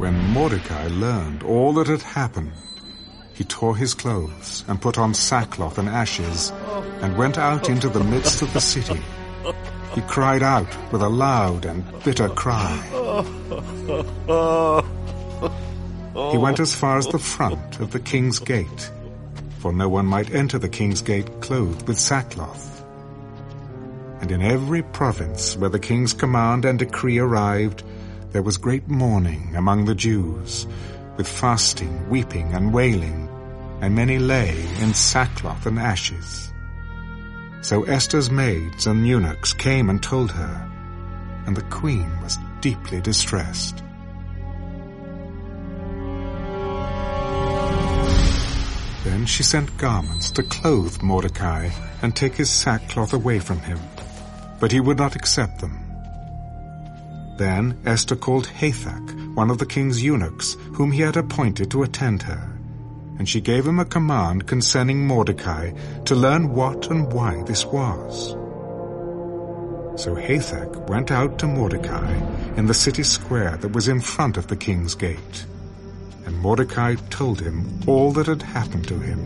When Mordecai learned all that had happened, he tore his clothes and put on sackcloth and ashes and went out into the midst of the city. He cried out with a loud and bitter cry. He went as far as the front of the king's gate, for no one might enter the king's gate clothed with sackcloth. And in every province where the king's command and decree arrived, there was great mourning among the Jews, with fasting, weeping, and wailing, and many lay in sackcloth and ashes. So Esther's maids and eunuchs came and told her, and the queen was deeply distressed. Then she sent garments to clothe Mordecai and take his sackcloth away from him, but he would not accept them. Then Esther called Hathach, one of the king's eunuchs, whom he had appointed to attend her and she gave him a command concerning Mordecai to learn what and why this was. So Hathach went out to Mordecai in the city square that was in front of the king's gate. And Mordecai told him all that had happened to him,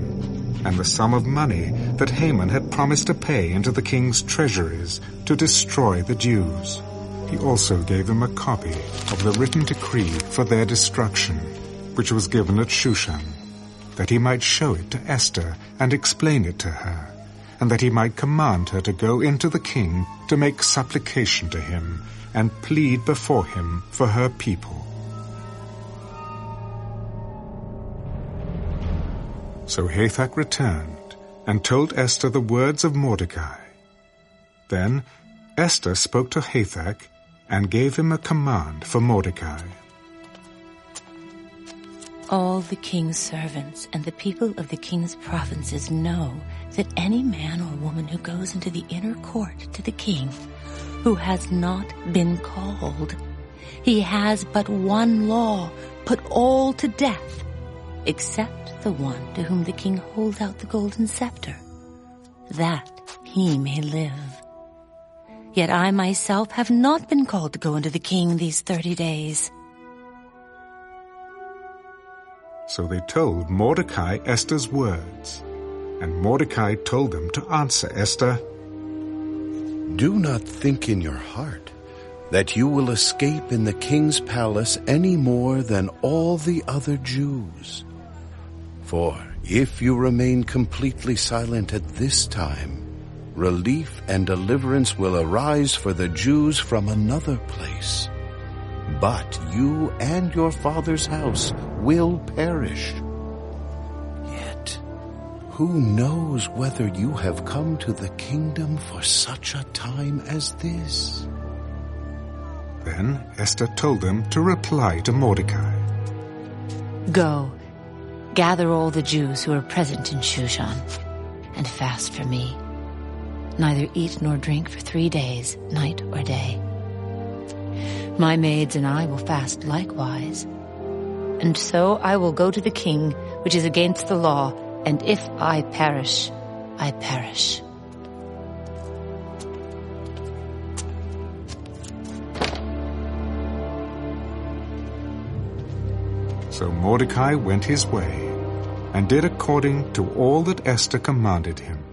and the sum of money that Haman had promised to pay into the king's treasuries to destroy the Jews. He also gave him a copy of the written decree for their destruction, which was given at Shushan that he might show it to Esther and explain it to her, and that he might command her to go into the king to make supplication to him and plead before him for her people. So Hathach returned and told Esther the words of Mordecai. Then Esther spoke to Hathach and gave him a command for Mordecai all the king's servants and the people of the king's provinces know that any man or woman who goes into the inner court to the king, who has not been called, he has but one law, put all to death, except the one to whom the king holds out the golden scepter, that he may live. Yet I myself have not been called to go into the king these thirty days. So they told Mordecai Esther's words. And Mordecai told them to answer Esther, Do not think in your heart that you will escape in the king's palace any more than all the other Jews. For if you remain completely silent at this time, relief and deliverance will arise for the Jews from another place but you and your father's house will perish. Yet, who knows whether you have come to the kingdom for such a time as this? Then Esther told them to reply to Mordecai. Go, gather all the Jews who are present in Shushan, and fast for me. Neither eat nor drink for three days, night or day. My maids and I will fast likewise. And so I will go to the king, which is against the law, and if I perish, I perish. So Mordecai went his way, and did according to all that Esther commanded him.